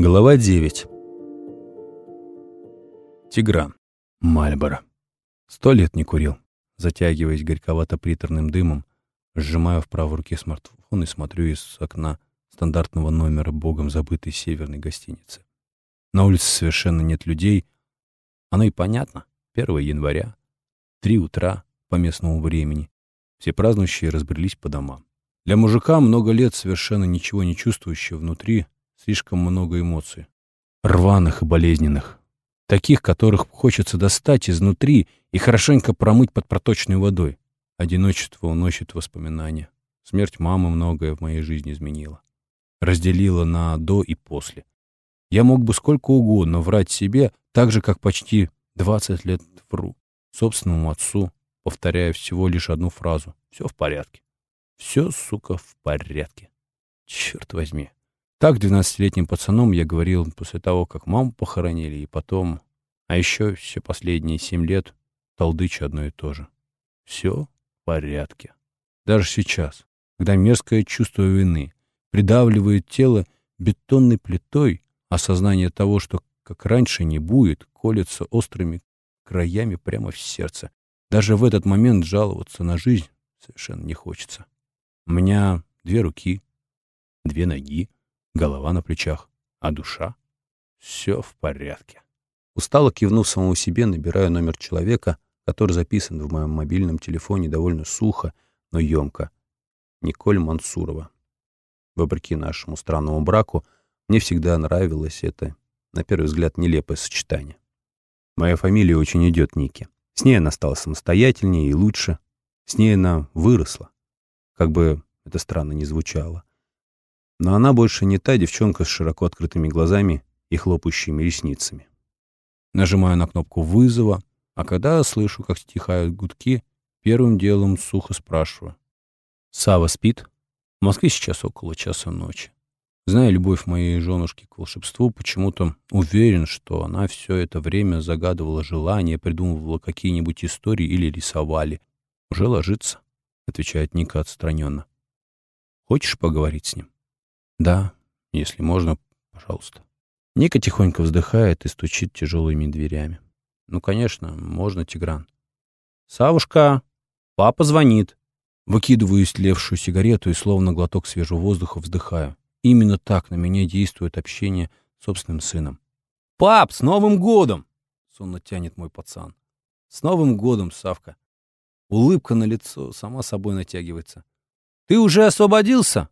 Глава 9 Тигран. Мальборо. Сто лет не курил. Затягиваясь горьковато-приторным дымом, сжимаю в правой руке смартфон и смотрю из окна стандартного номера богом забытой северной гостиницы. На улице совершенно нет людей. Оно и понятно. 1 января, 3 утра по местному времени. Все празднующие разбрелись по домам. Для мужика много лет совершенно ничего не чувствующего внутри, слишком много эмоций. Рваных и болезненных. Таких, которых хочется достать изнутри и хорошенько промыть под проточной водой. Одиночество уносит воспоминания. Смерть мамы многое в моей жизни изменила. Разделила на «до» и «после». Я мог бы сколько угодно врать себе, так же, как почти 20 лет вру. Собственному отцу, повторяя всего лишь одну фразу. Все в порядке. Все, сука, в порядке. Черт возьми. Так двенадцатилетним пацаном я говорил после того, как маму похоронили, и потом... А еще все последние семь лет толдычу одно и то же. Все в порядке. Даже сейчас, когда мерзкое чувство вины придавливает тело бетонной плитой, осознание того, что как раньше не будет, колется острыми краями прямо в сердце. Даже в этот момент жаловаться на жизнь совершенно не хочется. У меня две руки, две ноги, голова на плечах, а душа — все в порядке. Устало кивнув самому себе, набираю номер человека, который записан в моем мобильном телефоне довольно сухо, но емко. Николь Мансурова. Вопреки нашему странному браку, мне всегда нравилось это, на первый взгляд, нелепое сочетание. Моя фамилия очень идет Нике. С ней она стала самостоятельнее и лучше. С ней она выросла. Как бы это странно ни звучало. Но она больше не та девчонка с широко открытыми глазами и хлопающими ресницами. Нажимаю на кнопку вызова, а когда слышу, как стихают гудки, первым делом сухо спрашиваю. Сава спит? В Москве сейчас около часа ночи. Зная любовь моей женушки к волшебству, почему-то уверен, что она все это время загадывала желания, придумывала какие-нибудь истории или рисовали. Уже ложится отвечает Ника отстраненно. Хочешь поговорить с ним? Да, если можно, пожалуйста. Ника тихонько вздыхает и стучит тяжелыми дверями. Ну, конечно, можно, Тигран. Савушка, папа звонит. Выкидываю истлевшую сигарету и словно глоток свежего воздуха вздыхаю. Именно так на меня действует общение с собственным сыном. «Пап, с Новым годом!» — сонно тянет мой пацан. «С Новым годом, Савка!» Улыбка на лицо сама собой натягивается. «Ты уже освободился?»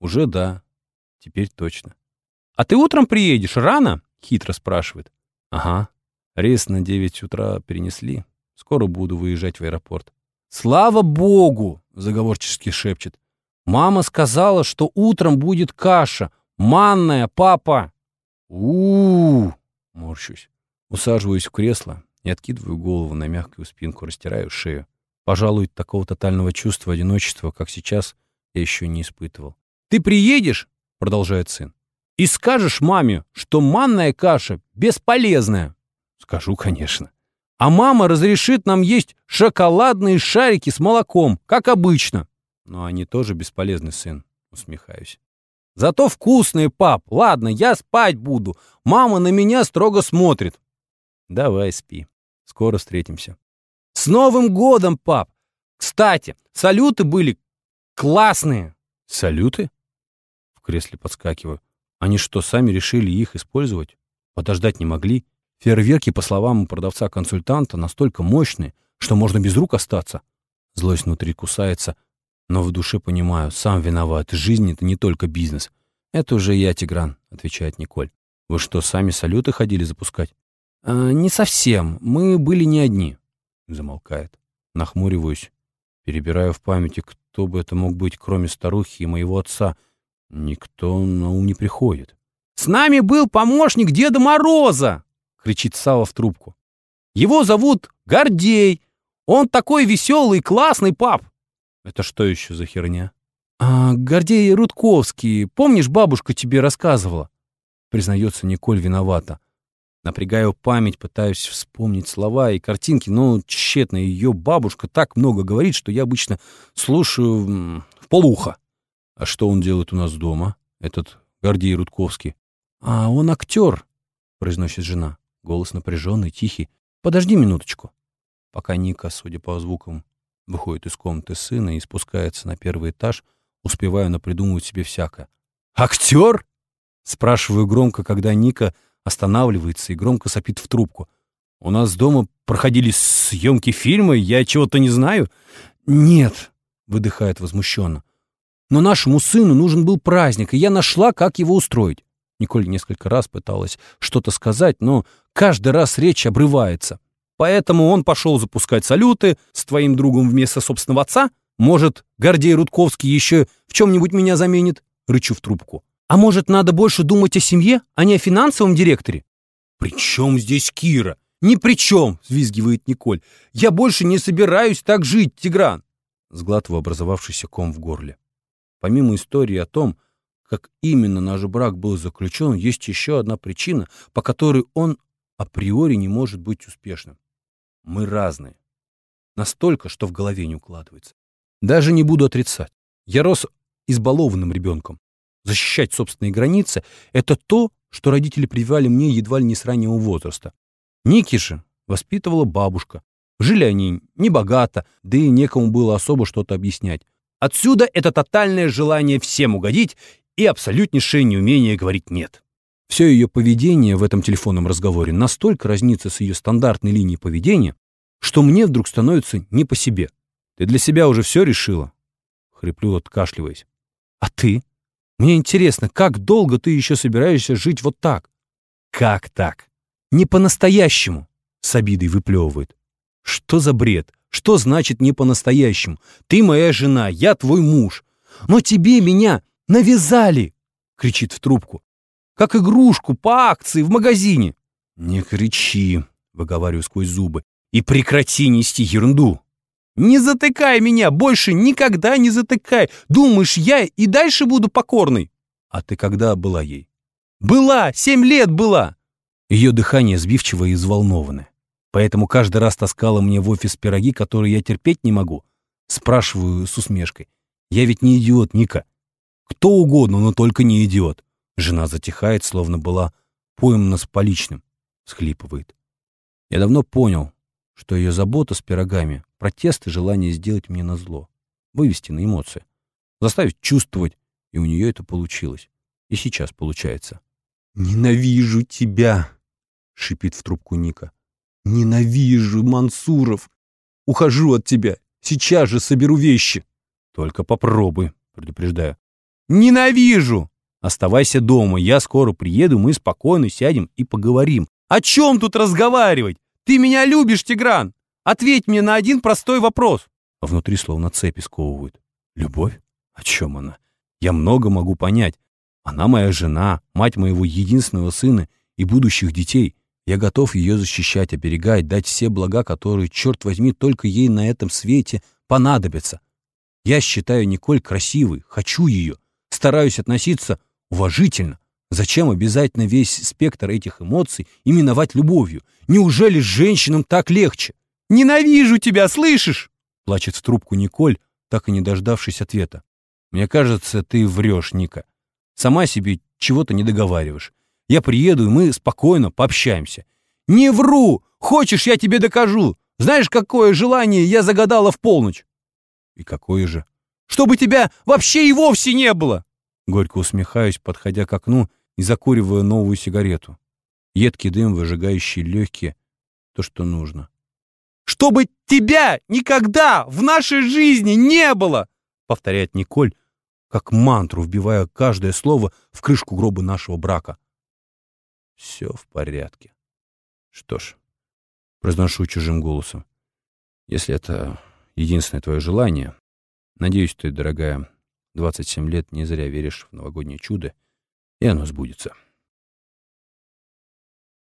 «Уже да. Теперь точно». «А ты утром приедешь? Рано?» — хитро спрашивает. «Ага. Рейс на девять утра перенесли. Скоро буду выезжать в аэропорт». «Слава богу!» — заговорчески шепчет. «Мама сказала, что утром будет каша. Манная, папа!» у, -у, -у морщусь. Усаживаюсь в кресло, и откидываю голову на мягкую спинку, растираю шею. Пожалуй, такого тотального чувства одиночества, как сейчас, я еще не испытывал. «Ты приедешь?» — продолжает сын. «И скажешь маме, что манная каша бесполезная?» «Скажу, конечно». «А мама разрешит нам есть шоколадные шарики с молоком, как обычно». «Но они тоже бесполезны, сын», — усмехаюсь. «Зато вкусные, пап. Ладно, я спать буду. Мама на меня строго смотрит». «Давай спи. Скоро встретимся. С Новым годом, пап! Кстати, салюты были классные. Салюты? В кресле подскакиваю. Они что, сами решили их использовать? Подождать не могли? Фейерверки, по словам продавца-консультанта, настолько мощные, что можно без рук остаться. Злость внутри кусается, но в душе понимаю, сам виноват. Жизнь — это не только бизнес. Это уже я, Тигран, отвечает Николь. Вы что, сами салюты ходили запускать? «Э, «Не совсем. Мы были не одни». Замолкает. Нахмуриваюсь. Перебираю в памяти, кто бы это мог быть, кроме старухи и моего отца. Никто на ум не приходит. «С нами был помощник Деда Мороза!» — кричит Сава в трубку. «Его зовут Гордей. Он такой веселый классный, пап!» «Это что еще за херня?» «А, Гордей Рудковский. Помнишь, бабушка тебе рассказывала?» Признается Николь виновата. Напрягаю память, пытаюсь вспомнить слова и картинки, но тщетно. Ее бабушка так много говорит, что я обычно слушаю в полуха. А что он делает у нас дома, этот Гордей Рудковский? «А он актер», — произносит жена. Голос напряженный, тихий. «Подожди минуточку». Пока Ника, судя по звукам, выходит из комнаты сына и спускается на первый этаж, успеваю напридумывать себе всякое. «Актер?» Спрашиваю громко, когда Ника останавливается и громко сопит в трубку. «У нас дома проходили съемки фильма, я чего-то не знаю?» «Нет», — выдыхает возмущенно. «Но нашему сыну нужен был праздник, и я нашла, как его устроить». Николь несколько раз пыталась что-то сказать, но каждый раз речь обрывается. Поэтому он пошел запускать салюты с твоим другом вместо собственного отца. Может, Гордей Рудковский еще в чем-нибудь меня заменит? Рычу в трубку. А может, надо больше думать о семье, а не о финансовом директоре? «При чем здесь Кира?» «Ни при чем!» — взвизгивает Николь. «Я больше не собираюсь так жить, Тигран!» Сглатываю образовавшийся ком в горле. Помимо истории о том, как именно наш брак был заключен, есть еще одна причина, по которой он априори не может быть успешным. Мы разные. Настолько, что в голове не укладывается. Даже не буду отрицать. Я рос избалованным ребенком. Защищать собственные границы — это то, что родители прививали мне едва ли не с раннего возраста. Ники же воспитывала бабушка. Жили они небогато, да и некому было особо что-то объяснять. Отсюда это тотальное желание всем угодить и абсолютнейшее неумение говорить «нет». Все ее поведение в этом телефонном разговоре настолько разнится с ее стандартной линией поведения, что мне вдруг становится не по себе. «Ты для себя уже все решила?» Хриплю, откашливаясь. «А ты? Мне интересно, как долго ты еще собираешься жить вот так?» «Как так?» «Не по-настоящему!» С обидой выплевывает. «Что за бред? Что значит не по-настоящему? Ты моя жена, я твой муж. Но тебе меня навязали!» Кричит в трубку. «Как игрушку по акции в магазине!» «Не кричи!» Выговариваю сквозь зубы. «И прекрати нести ерунду!» «Не затыкай меня! Больше никогда не затыкай! Думаешь, я и дальше буду покорной?» «А ты когда была ей?» «Была! Семь лет была!» Ее дыхание сбивчиво и взволнованное. Поэтому каждый раз таскала мне в офис пироги, которые я терпеть не могу. Спрашиваю с усмешкой. Я ведь не идиот, Ника. Кто угодно, но только не идиот. Жена затихает, словно была поймана с поличным. Схлипывает. Я давно понял, что ее забота с пирогами, протест и желание сделать мне назло. Вывести на эмоции. Заставить чувствовать, и у нее это получилось. И сейчас получается. «Ненавижу тебя!» — шипит в трубку Ника. «Ненавижу, Мансуров! Ухожу от тебя! Сейчас же соберу вещи!» «Только попробуй», — предупреждаю. «Ненавижу! Оставайся дома, я скоро приеду, мы спокойно сядем и поговорим. О чем тут разговаривать? Ты меня любишь, Тигран? Ответь мне на один простой вопрос!» А внутри словно цепи сковывают. «Любовь? О чем она? Я много могу понять. Она моя жена, мать моего единственного сына и будущих детей. Я готов ее защищать, оберегать, дать все блага, которые, черт возьми, только ей на этом свете понадобятся. Я считаю Николь красивой, хочу ее, стараюсь относиться уважительно. Зачем обязательно весь спектр этих эмоций именовать любовью? Неужели женщинам так легче? «Ненавижу тебя, слышишь?» Плачет в трубку Николь, так и не дождавшись ответа. «Мне кажется, ты врешь, Ника. Сама себе чего-то не договариваешь. Я приеду, и мы спокойно пообщаемся. Не вру! Хочешь, я тебе докажу? Знаешь, какое желание я загадала в полночь? И какое же? Чтобы тебя вообще и вовсе не было! Горько усмехаюсь, подходя к окну и закуривая новую сигарету. Едкий дым, выжигающий легкие, то, что нужно. «Чтобы тебя никогда в нашей жизни не было!» повторяет Николь, как мантру, вбивая каждое слово в крышку гроба нашего брака. Все в порядке. Что ж, произношу чужим голосом. Если это единственное твое желание, надеюсь, ты, дорогая, 27 лет не зря веришь в новогоднее чудо, и оно сбудется.